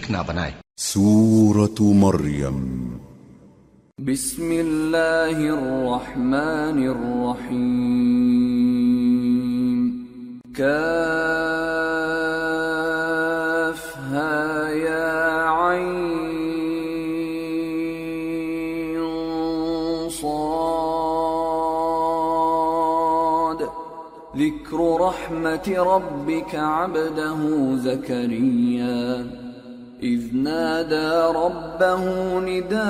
شریک نہ بنائے۔ سورة مريم بسم الله الرحمن الرحيم كافها يا عين صاد۔ ذكر رحمة ربك عبده زكريا إذ نادى ربه نداء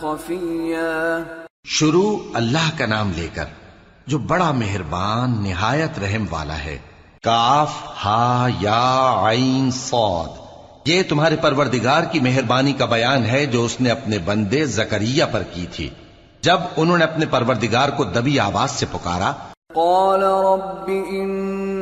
خفيا. شروع اللہ کا نام لے کر جو بڑا مہربان نہایت رحم والا ہے۔ کاف ہا یا عین صاد۔ یہ تمہارے پروردگار کی مہربانی کا بیان ہے جو اس نے اپنے بندے زکریہ پر کی تھی۔ جب انہوں نے اپنے پروردگار کو دبی آواز سے پکارا قال رب إني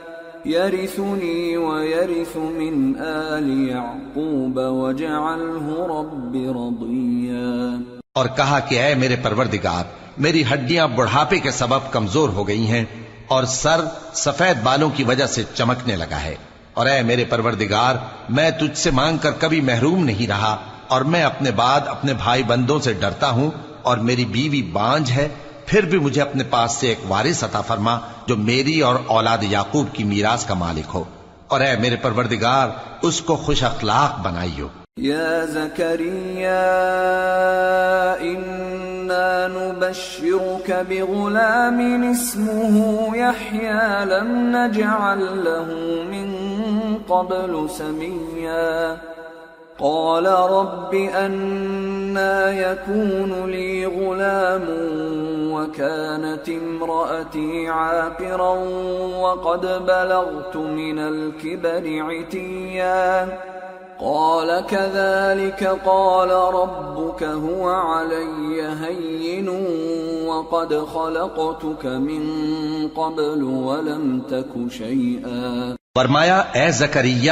يرثني ويرث من آل يعقوب واجعله رب رضيا. اور کہا کہ اے میرے پروردگار، میری ہڈیاں بڑھاپے کے سبب کمزور ہو گئی ہیں اور سر سفید بالوں کی وجہ سے چمکنے لگا ہے۔ اور اے میرے پروردگار، میں تجھ سے مانگ کر کبھی محروم نہیں رہا اور میں اپنے بعد اپنے بھائی بندوں سے ڈرتا ہوں اور میری بیوی بانج ہے پھر بھی مجھے اپنے پاس سے ایک وارث عطا فرما جو میری اور اولاد یعقوب کی میراث کا مالک ہو۔ اور اے میرے پروردگار، اس کو خوش اخلاق بنائیو۔ يا زكريا إنا نبشرك بغلام اسمه يحيى لم نجعل له من قبل سميا قال رب أنا يكون لي غلام وكانت امرأتي عاقرا وقد بلغت من الكبر عتيا. قال كذلك قال ربك هو علي هين وقد خلقتك من قبل ولم تك شيئا. فرمایا، اے زکریہ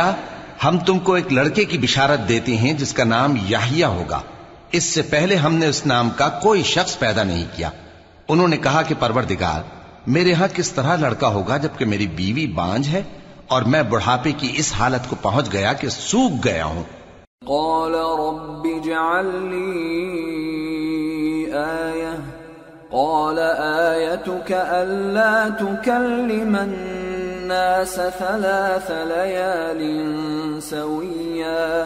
ہم تم کو ایک لڑکے کی بشارت دیتے ہیں جس کا نام یحییٰ ہوگا۔ اس سے پہلے ہم نے اس نام کا کوئی شخص پیدا نہیں کیا۔ انہوں نے کہا کہ پروردگار، میرے ہاں کس طرح لڑکا ہوگا جبکہ میری بیوی بانج ہے اور میں بڑھاپے کی اس حالت کو پہنچ گیا کہ سوکھ گیا ہوں۔ قال رب اجعل لي آية قال آيتك ألا تكلم الناس ثلاث ليال سويا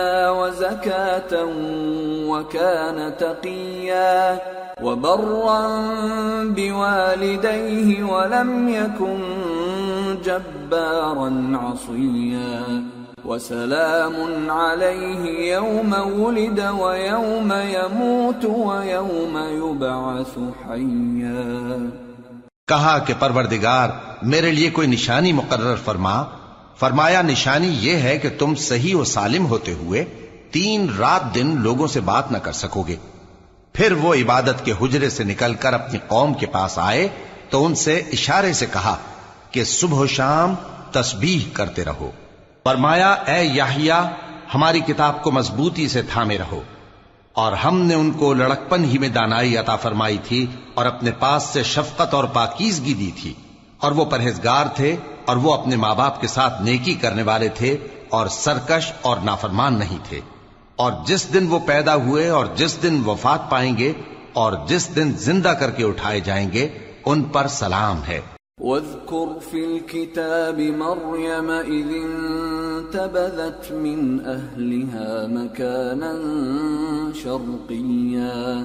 لدنا وزكاة وكان تقيا وبرا بوالديه ولم يكن جبارا عصيا وسلام عليه يوم ولد ويوم يموت ويوم يبعث حيا کہا کہ پروردگار، میرے لیے کوئی نشانی مقرر فرما فرمایا، نشانی یہ ہے کہ تم صحیح و سالم ہوتے ہوئے تین رات دن لوگوں سے بات نہ کر سکو گے۔ پھر وہ عبادت کے حجرے سے نکل کر اپنی قوم کے پاس آئے تو ان سے اشارے سے کہا کہ صبح و شام تسبیح کرتے رہو۔ فرمایا، اے یحییٰ، ہماری کتاب کو مضبوطی سے تھامے رہو۔ اور ہم نے ان کو لڑکپن ہی میں دانائی عطا فرمائی تھی اور اپنے پاس سے شفقت اور پاکیزگی دی تھی۔ اور وہ پرہیزگار تھے اور وہ اپنے ماں باپ کے ساتھ نیکی کرنے والے تھے اور سرکش اور نافرمان نہیں تھے۔ اور جس دن وہ پیدا ہوئے اور جس دن وفات پائیں گے اور جس دن زندہ کر کے اٹھائے جائیں گے، ان پر سلام ہے۔ واذكر في الكتاب مريم إذ انتبذت من أهلها مكانا شرقيا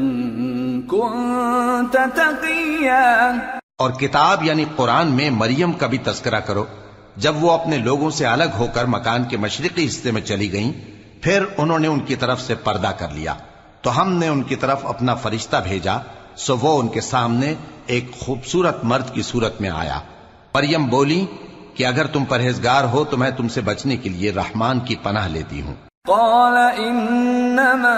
كنت تقيا اور کتاب یعنی قرآن میں مریم کا بھی تذکرہ کرو۔ جب وہ اپنے لوگوں سے الگ ہو کر مکان کے مشرقی حصے میں چلی گئیں پھر انہوں نے ان کی طرف سے پردہ کر لیا۔ تو ہم نے ان کی طرف اپنا فرشتہ بھیجا سو وہ ان کے سامنے ایک خوبصورت مرد کی صورت میں آیا۔ مریم بولی کہ اگر تم پرہیزگار ہو تو میں تم سے بچنے کے لیے رحمان کی پناہ لیتی ہوں۔ قال انما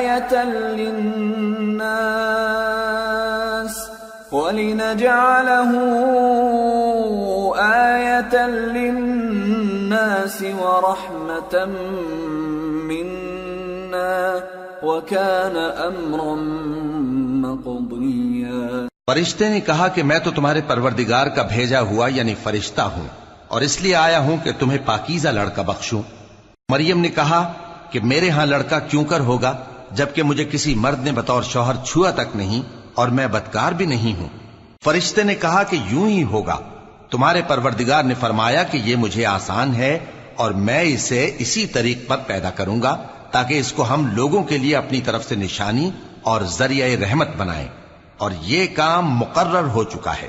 آية للناس ولنجعله آية للناس ورحمة منا وكان أمرا مقضيا. فرشتے نے کہا کہ میں تو تمہارے پروردگار کا بھیجا ہوا یعنی فرشتہ ہوں اور اس لیے آیا ہوں کہ تمہیں پاکیزہ لڑکا بخشوں۔ مریم نے کہا کہ میرے ہاں لڑکا کیوں کر ہوگا؟ جبکہ مجھے کسی مرد نے بطور شوہر چھوا تک نہیں اور میں بدکار بھی نہیں ہوں۔ فرشتے نے کہا کہ یوں ہی ہوگا۔ تمہارے پروردگار نے فرمایا کہ یہ مجھے آسان ہے اور میں اسے اسی طریق پر پیدا کروں گا تاکہ اس کو ہم لوگوں کے لیے اپنی طرف سے نشانی اور ذریعہ رحمت بنائیں۔ اور یہ کام مقرر ہو چکا ہے۔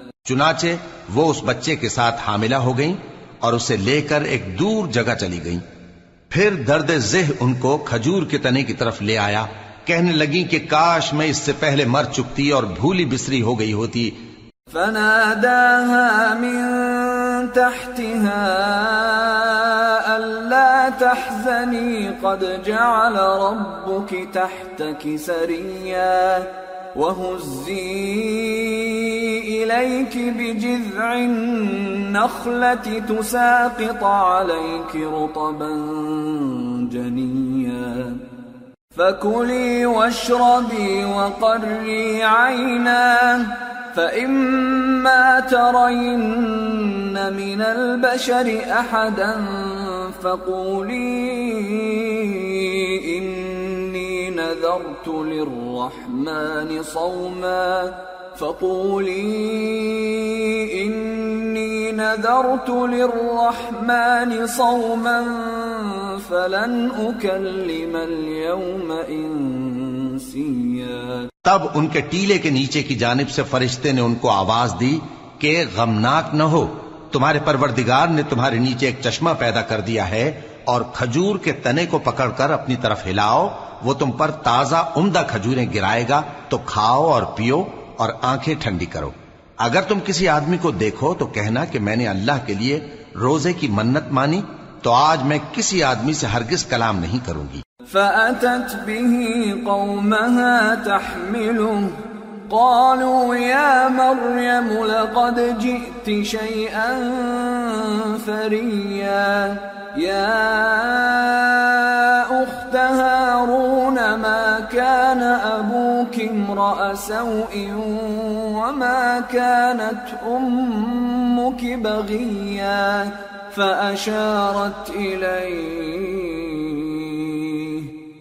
چنانچہ وہ اس بچے کے ساتھ حاملہ ہو گئیں اور اسے لے کر ایک دور جگہ چلی گئیں۔ پھر درد زہ ان کو کھجور کے تنے کی طرف لے آیا، کہنے لگی کہ کاش میں اس سے پہلے مر چکتی اور بھولی بسری ہو گئی ہوتی۔ فناداها من تحتها ألا تحزني، قد جعل ربك تحتك سريا۔ وهزي إليك بجذع النخلة تساقط عليك رطبا جنيا فكلي واشربي وقري عينا فإما ترين من البشر أحدا فقولي إني نذرت للرحمن صوما فقولي إني نذرت للرحمن صوما فلن أكلم اليوم إنسيا تب ان کے ٹیلے کے نیچے کی جانب سے فرشتے نے ان کو آواز دی کہ غمناک نہ ہو، تمہارے پروردگار نے تمہارے نیچے ایک چشمہ پیدا کر دیا ہے اور کھجور کے تنے کو پکڑ کر اپنی طرف ہلاؤ۔ وہ تم پر تازہ عمدہ کھجوریں گرائے گا تو کھاؤ اور پیو اور آنکھیں ٹھنڈی کرو۔ اگر تم کسی آدمی کو دیکھو تو کہنا کہ میں نے اللہ کے لیے روزے کی منت مانی، تو آج میں کسی آدمی سے ہرگز کلام نہیں کروں گی۔ فأتت به قومها تحمله، قالوا يا مريم لقد جئت شيئا فريا، يا كان أبوك امرأ سوء وما كانت أمك بغيا فأشارت إليه.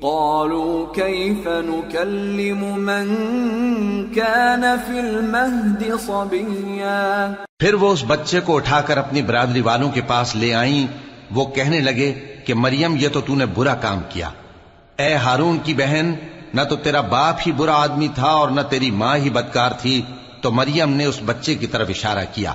قالوا كيف نكلم من كان في المهد صبيا. پھر وہ اس بچے کو اٹھا کر اپنی برادری والوں کے پاس لے آئیں۔ وہ کہنے لگے کہ مریم، یہ تو نے برا کام کیا۔ اے ہارون کی بہن نہ تو تیرا باپ ہی برا آدمی تھا اور نہ تیری ماں ہی بدکار تھی، تو مریم نے اس بچے کی طرف اشارہ کیا۔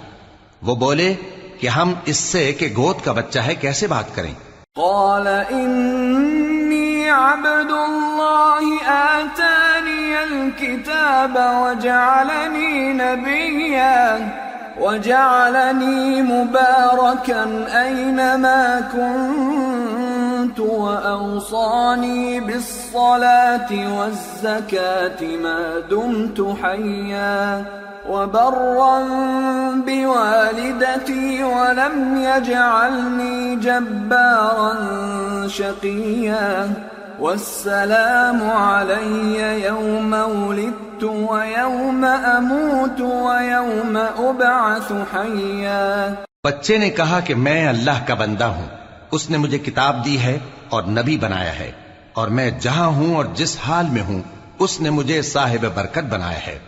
وہ بولے کہ ہم اس سے کہ گود کا بچہ ہے، کیسے بات کریں؟ قال إني عبد الله، آتاني الكتاب وجعلني نبيا، وجعلني مباركا أينما كنت وأوصاني بالصلاة والزكاة ما دمت حيا وبرا بوالدتي ولم يجعلني جبارا شقيا والسلام علي يوم ولدت ويوم أموت ويوم أبعث حيا بچے نے کہا کہ میں اللہ کا بندہ ہوں۔ اس نے مجھے کتاب دی ہے اور نبی بنایا ہے اور میں جہاں ہوں اور جس حال میں ہوں، اس نے مجھے صاحب برکت بنایا ہے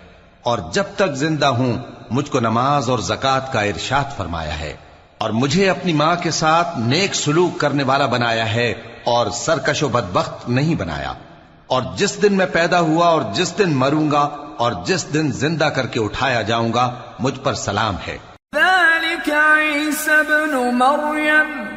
اور جب تک زندہ ہوں، مجھ کو نماز اور زکات کا ارشاد فرمایا ہے اور مجھے اپنی ماں کے ساتھ نیک سلوک کرنے والا بنایا ہے اور سرکش و بدبخت نہیں بنایا اور جس دن میں پیدا ہوا اور جس دن مروں گا اور جس دن زندہ کر کے اٹھایا جاؤں گا، مجھ پر سلام ہے۔ ذلك عيسى ابن مريم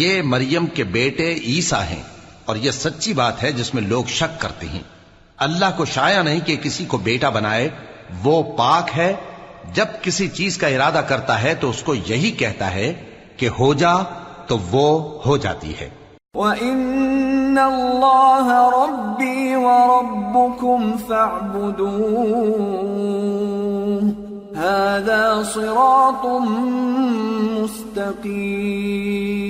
یہ مریم کے بیٹے عیسیٰ ہیں اور یہ سچی بات ہے جس میں لوگ شک کرتے ہیں۔ اللہ کو شایا نہیں کہ کسی کو بیٹا بنائے، وہ پاک ہے۔ جب کسی چیز کا ارادہ کرتا ہے تو اس کو یہی کہتا ہے کہ ہو جا تو وہ ہو جاتی ہے۔ وَإِنَّ اللَّهَ رَبِّي وَرَبُّكُمْ فَاعْبُدُوهُ۔ هَذَا صِرَاطٌ مُسْتَقِيمٌ۔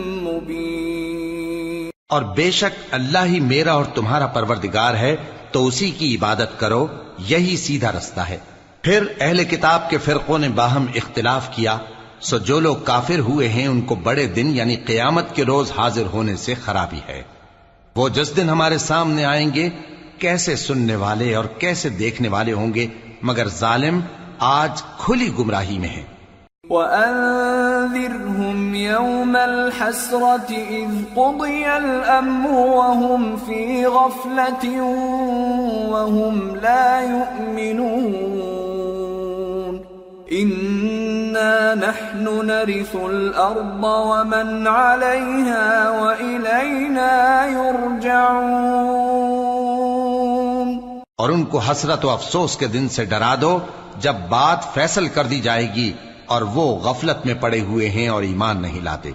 اور بے شک اللہ ہی میرا اور تمہارا پروردگار ہے، تو اسی کی عبادت کرو، یہی سیدھا رستہ ہے۔ پھر اہل کتاب کے فرقوں نے باہم اختلاف کیا، سو جو لوگ کافر ہوئے ہیں، ان کو بڑے دن یعنی قیامت کے روز حاضر ہونے سے خرابی ہے۔ وہ جس دن ہمارے سامنے آئیں گے، کیسے سننے والے اور کیسے دیکھنے والے ہوں گے، مگر ظالم آج کھلی گمراہی میں ہیں وأنذرهم يوم الحسرة إذ قضي الأمر وهم في غفلة وهم لا يؤمنون إنا نحن نرث الأرض ومن عليها وإلينا يرجعون اور ان کو حسرت و افسوس کے دن سے ڈرا دو جب بات فیصل کر دی جائے گی۔ اور وہ غفلت میں پڑے ہوئے ہیں اور ایمان نہیں لاتے۔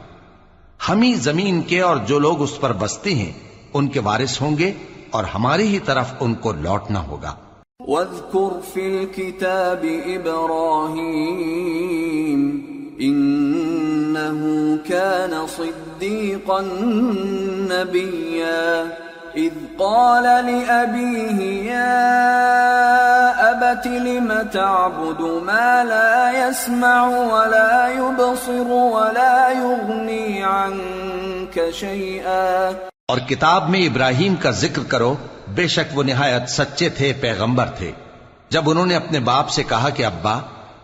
ہم ہی زمین کے اور جو لوگ اس پر بستے ہیں، ان کے وارث ہوں گے اور ہماری ہی طرف ان کو لوٹنا ہوگا۔ واذكر في الكتاب إبراهيم إنه كان صديقا نبيا إذ قال لأبيه يا لم تعبد ما لا يسمع ولا يبصر ولا يغني عنك شيئا۔ اور کتاب میں ابراہیم کا ذکر کرو بے شک وہ نہایت سچے تھے پیغمبر تھے۔ جب انہوں نے اپنے باپ سے کہا کہ ابا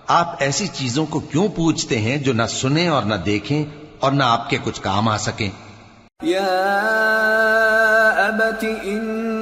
آپ ایسی چیزوں کو کیوں پوچھتے ہیں جو نہ سنیں اور نہ دیکھیں اور نہ آپ کے کچھ کام آ سکیں؟ يا أبت إني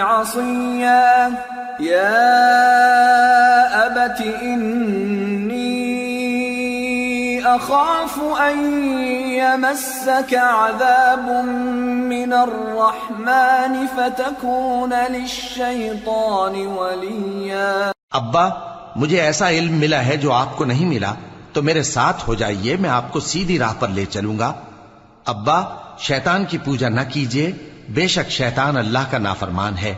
عصيا. يا أبت إني أخاف أن يمسك عذاب من الرحمن فتكون للشيطان وليا. ابا، مجھے ایسا علم ملا ہے جو آپ کو نہیں ملا، تو میرے ساتھ ہو جائیے، میں آپ کو سیدھی راہ پر لے چلوں گا۔ ابا، شیطان کی پوجا نہ کیجیے۔ بے شک شیطان اللہ کا نافرمان ہے۔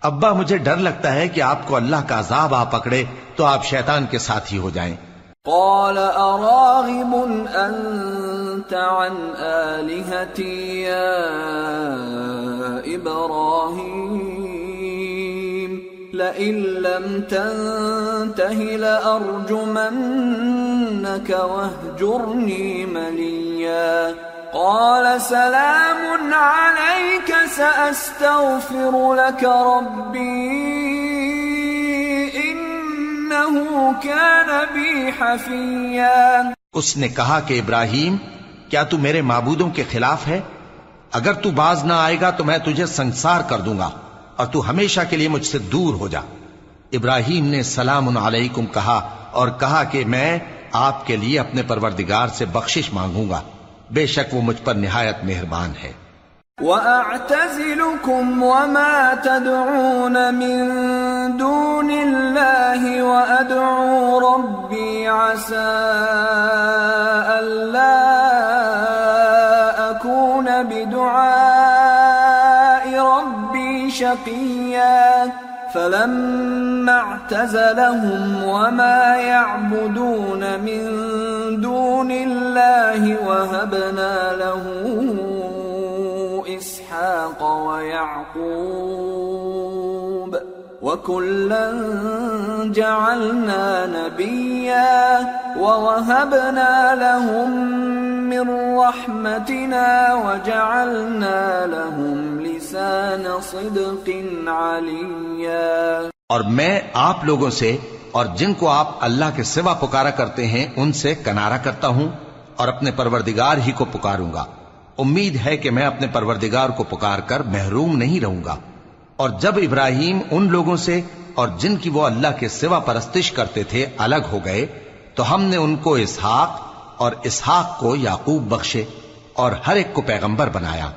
ابا، مجھے ڈر لگتا ہے کہ آپ کو اللہ کا عذاب آ پکڑے تو آپ شیطان کے ساتھ ہی ہو جائیں۔ قال أراغب أنت عن آلهتي يا إبراهيم لئن لم تنته لأرجمنك واهجرني مليا قال سلام عليك، سأستغفر لك ربي، إنه كان بي حفيا. اس نے کہا کہ ابراہیم، کیا تو میرے معبودوں کے خلاف ہے؟ اگر تو باز نہ آئے گا تو میں تجھے سنسار کر دوں گا، اور تو ہمیشہ کے لیے مجھ سے دور ہو جا۔ ابراہیم نے سلام علیکم کہا اور کہا کہ میں آپ کے لیے اپنے پروردگار سے بخشش مانگوں گا۔ بے شک وہ مجھ پر نہایت مہربان ہے۔ وأعتزلكم وما تدعون من دون الله وأدعو ربي عسى ألا أكون بدعاء ربي شقيا فلما اعتزلهم وما يعبدون من دون الله وهبنا له اسحاق ويعقوب وكلا جعلنا نبيا ووهبنا لهم من رحمتنا وجعلنا لهم لسان صدق عليا اور میں آپ لوگوں سے اور جن کو آپ اللہ کے سوا پکارا کرتے ہیں، ان سے کنارہ کرتا ہوں۔ اور اپنے پروردگار ہی کو پکاروں گا۔ امید ہے کہ میں اپنے پروردگار کو پکار کر محروم نہیں رہوں گا۔ اور جب ابراہیم ان لوگوں سے اور جن کی وہ اللہ کے سوا پرستش کرتے تھے الگ ہو گئے، تو ہم نے ان کو اسحاق اور اسحاق کو یعقوب بخشے اور ہر ایک کو پیغمبر بنایا۔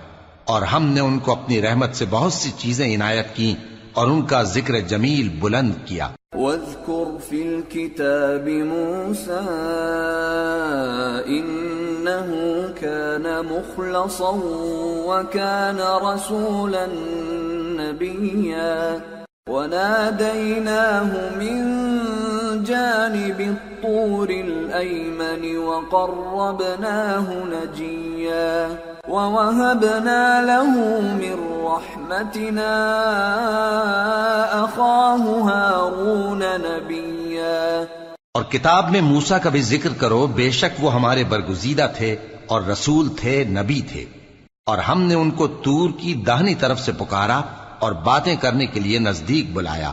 اور ہم نے ان کو اپنی رحمت سے بہت سی چیزیں عنایت کی اور ان کا ذکر جمیل بلند کیا۔ واذكر في الكتاب موسى إنه كان مخلصا وكان رسولا نبيا. وناديناه من جانب الطور الأيمن وقربناه نجيا. ووهبنا له من رحمتنا أخاه هارون نبيا. اور کتاب میں موسا کا بھی ذکر کرو، بے شک وہ ہمارے برگزیدہ تھے اور رسول تھے، نبی تھے۔ اور ہم نے ان کو تور کی داہنی طرف سے پکارا اور باتیں کرنے کے لیے نزدیک بلایا۔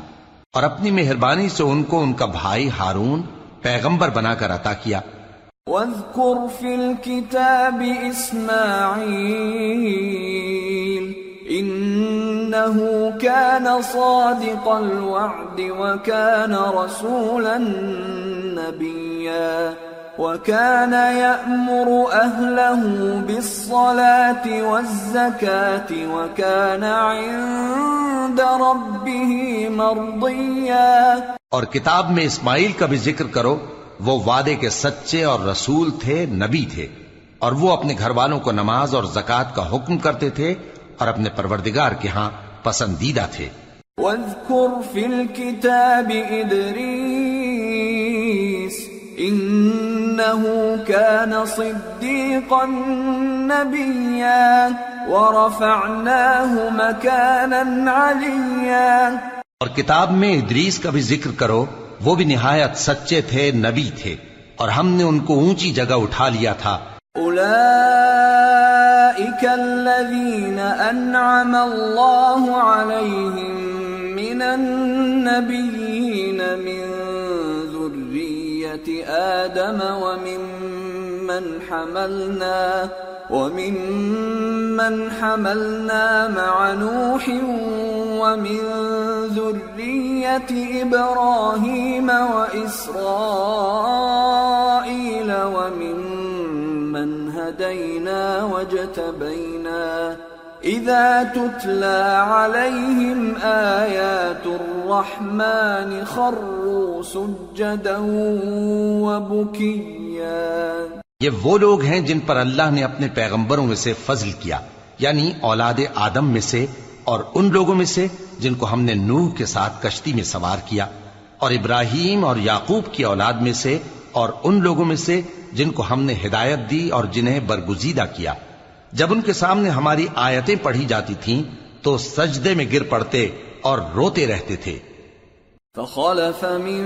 اور اپنی مہربانی سے ان کو ان کا بھائی ہارون پیغمبر بنا کر عطا کیا۔ واذكر في الكتاب إسماعيل إنه كان صادق الوعد وكان رسولا نبيا وكان يأمر أهله بالصلاة والزكاة وكان عند ربه مرضيا اور کتاب میں اسماعیل کا بھی ذکر کرو وہ وعدے کے سچے اور رسول تھے نبی تھے اور وہ اپنے گھر والوں کو نماز اور زکوٰۃ کا حکم کرتے تھے اور اپنے پروردگار کے ہاں پسندیدہ تھے۔ واذكر في الكتاب إدريس انه كان صديقا نبيا ورفعناه مكانا عليا اور کتاب میں ادریس کا بھی ذکر کرو وہ بھی نہایت سچے تھے، نبی تھے، اور ہم نے ان کو اونچی جگہ اٹھا لیا تھا۔ اولئك الذين انعم الله عليهم من النبيين من ذرية آدم وممن حملنا وممن حملنا مع نوح ومن ذرية إبراهيم وإسرائيل وممن هدينا واجتبينا إذا تتلى عليهم آيات الرحمن خروا سجدا وبكيا یہ وہ لوگ ہیں جن پر اللہ نے اپنے پیغمبروں میں سے فضل کیا یعنی اولاد آدم میں سے اور ان لوگوں میں سے جن کو ہم نے نوح کے ساتھ کشتی میں سوار کیا، اور ابراہیم اور یعقوب کی اولاد میں سے اور ان لوگوں میں سے جن کو ہم نے ہدایت دی اور جنہیں برگزیدہ کیا۔ جب ان کے سامنے ہماری آیتیں پڑھی جاتی تھیں تو سجدے میں گر پڑتے اور روتے رہتے تھے۔ فخلف من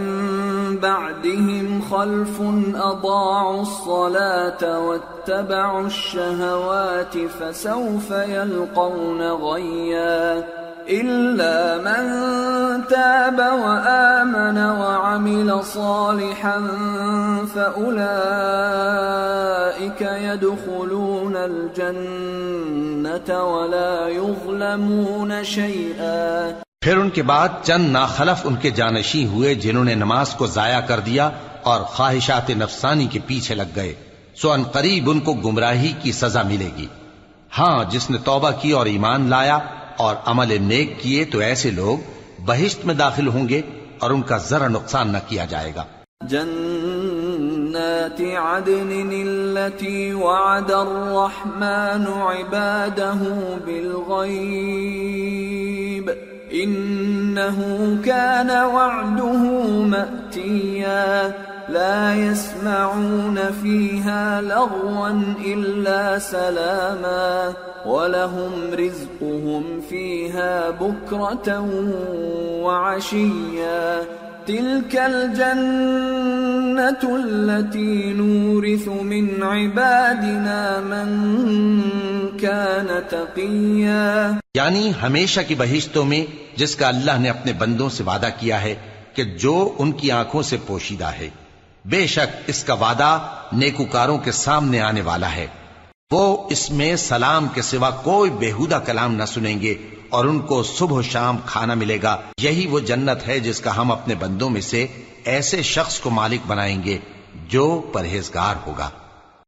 بعدهم خلف أضاعوا الصلاة واتبعوا الشهوات فسوف يلقون غيا إلا من تاب وآمن وعمل صالحا فأولئك يدخلون الجنة ولا يظلمون شيئا پھر ان کے بعد چند ناخلف ان کے جانشی ہوئے جنہوں نے نماز کو ضائع کر دیا اور خواہشات نفسانی کے پیچھے لگ گئے۔ سو ان قریب ان کو گمراہی کی سزا ملے گی۔ ہاں جس نے توبہ کی اور ایمان لایا اور عمل نیک کیے تو ایسے لوگ بہشت میں داخل ہوں گے اور ان کا ذرا نقصان نہ کیا جائے گا۔ جنات عدن التي وعد الرحمن عباده انه كان وعده ماتيا لا يسمعون فيها لغوا الا سلاما. ولهم رزقهم فيها بكره وعشيا. تلك الجنة التي نورث من عبادنا من كان تقيا. یعنی ہمیشہ کی بہشتوں میں جس کا اللہ نے اپنے بندوں سے وعدہ کیا ہے کہ جو ان کی آنکھوں سے پوشیدہ ہے، بے شک اس کا وعدہ نیکوکاروں کے سامنے آنے والا ہے۔ وہ اس میں سلام کے سوا کوئی بےحدہ کلام نہ سنیں گے اور ان کو صبح و شام کھانا ملے گا۔ یہی وہ جنت ہے جس کا ہم اپنے بندوں میں سے ایسے شخص کو مالک بنائیں گے جو پرہیزگار ہوگا۔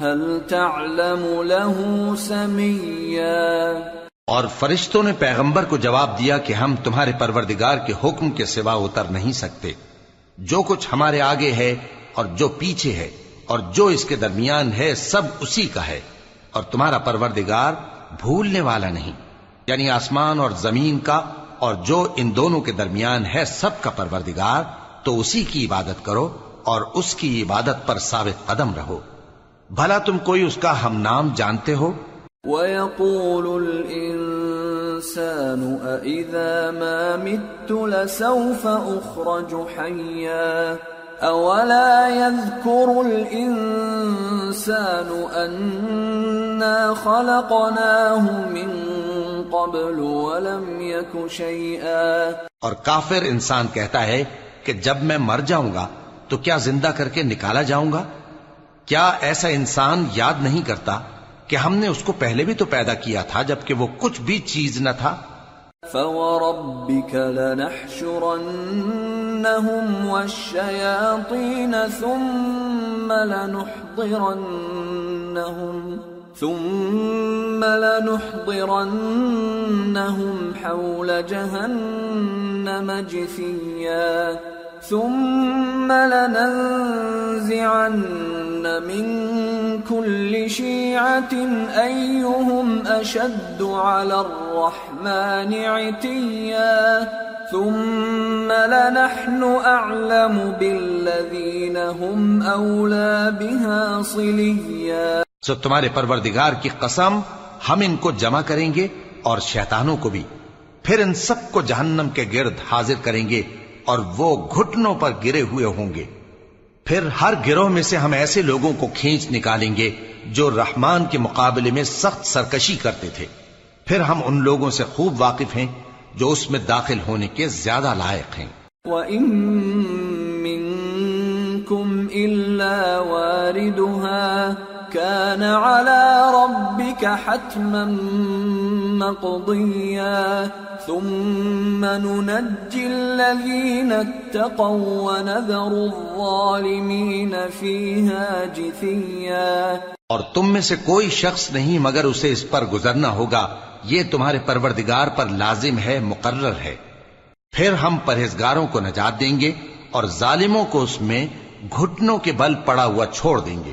هل تعلم له سميا؟ اور فرشتوں نے پیغمبر کو جواب دیا کہ ہم تمہارے پروردگار کے حکم کے سوا اتر نہیں سکتے۔ جو کچھ ہمارے آگے ہے اور جو پیچھے ہے اور جو اس کے درمیان ہے سب اسی کا ہے۔ اور تمہارا پروردگار بھولنے والا نہیں۔ یعنی آسمان اور زمین کا اور جو ان دونوں کے درمیان ہے سب کا پروردگار تو اسی کی عبادت کرو اور اس کی عبادت پر ثابت قدم رہو۔ بھلا تم کوئی اس کا ہم نام جانتے ہو؟ وَيَقُولُ الْإِنسَانُ أَإِذَا مَا مِتُّ لَسَوْفَ أُخْرَجُ حَيًّا أَوَلَا يَذْكُرُ الْإِنسَانُ أَنَّا خَلَقْنَاهُ مِن قَبْلُ وَلَمْ يَكُ شَيْئًا اور کافر انسان کہتا ہے کہ جب میں مر جاؤں گا تو کیا زندہ کر کے نکالا جاؤں گا؟ کیا ایسا انسان یاد نہیں کرتا کہ ہم نے اس کو پہلے بھی تو پیدا کیا تھا جبکہ وہ کچھ بھی چیز نہ تھا؟ فَوَرَبِّكَ لَنَحْشُرَنَّهُمْ وَالشَّيَاطِينَ ثُمَّ لَنُحْضِرَنَّهُمْ ثم لنحضرنهم حول جهنم جثيا ثم لننزعن من كل شيعة أيهم أشد على الرحمن عتيا ثم لنحن أعلم بالذين هم أولى بها صليا سو تمہارے پروردگار کی قسم، ہم ان کو جمع کریں گے اور شیطانوں کو بھی۔ پھر ان سب کو جہنم کے گرد حاضر کریں گے۔ اور وہ گھٹنوں پر گرے ہوئے ہوں گے۔ پھر ہر گروہ میں سے ہم ایسے لوگوں کو کھینچ نکالیں گے جو رحمان کے مقابلے میں سخت سرکشی کرتے تھے۔ پھر ہم ان لوگوں سے خوب واقف ہیں جو اس میں داخل ہونے کے زیادہ لائق ہیں۔ وَإِن مِّنكُمْ إِلَّا وَارِدُهَا، كَانَ عَلَى حَتْمًا مَّقْضِيًّا. ثُمَّ نُنَجِّي الَّذِينَ اتَّقَوا وَنَذَرُ الظَّالِمِينَ فِيهَا جِثِيًّا. اور تم میں سے کوئی شخص نہیں مگر اسے اس پر گزرنا ہوگا. یہ تمہارے پروردگار پر لازم ہے، مقرر ہے۔ پھر ہم پرہیزگاروں کو نجات دیں گے اور ظالموں کو اس میں گھٹنوں کے بل پڑا ہوا چھوڑ دیں گے۔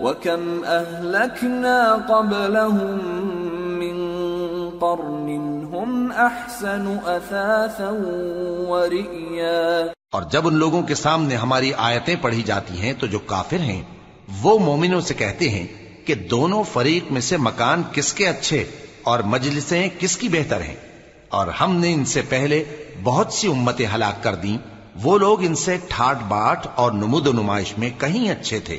وكم أهلكنا قبلهم من قرن هم أحسن أثاثا ورئيا اور جب ان لوگوں کے سامنے ہماری آیتیں پڑھی جاتی ہیں تو جو کافر ہیں، وہ مومنوں سے کہتے ہیں کہ دونوں فریق میں سے مکان کس کے اچھے اور مجلسیں کس کی بہتر ہیں؟ اور ہم نے ان سے پہلے بہت سی امتیں ہلاک کر دیں، وہ لوگ ان سے ٹھاٹ باٹ اور نمود و نمائش میں کہیں اچھے تھے۔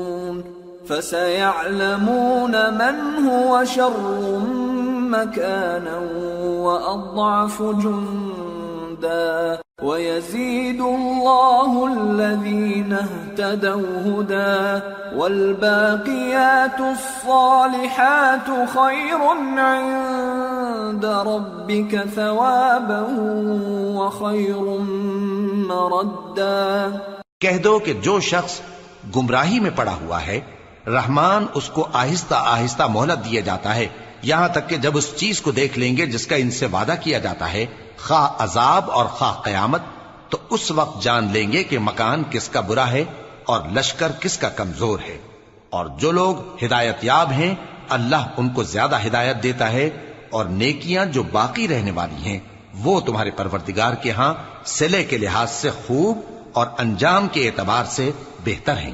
فسيعلمون من هو شر مكانا وأضعف جندا ويزيد الله الذين اهتدوا هدى والباقيات الصالحات خير عند ربك ثوابا وخير مردا کہہ دو کہ جو شخص گمراہی میں پڑا ہوا ہے رحمان اس کو آہستہ آہستہ مہلت دیا جاتا ہے۔ یہاں تک کہ جب اس چیز کو دیکھ لیں گے جس کا ان سے وعدہ کیا جاتا ہے، خواہ عذاب اور خواہ قیامت، تو اس وقت جان لیں گے کہ مکان کس کا برا ہے اور لشکر کس کا کمزور ہے۔ اور جو لوگ ہدایت یاب ہیں، اللہ ان کو زیادہ ہدایت دیتا ہے اور نیکیاں جو باقی رہنے والی ہیں، وہ تمہارے پروردگار کے ہاں سلے کے لحاظ سے خوب اور انجام کے اعتبار سے بہتر ہیں۔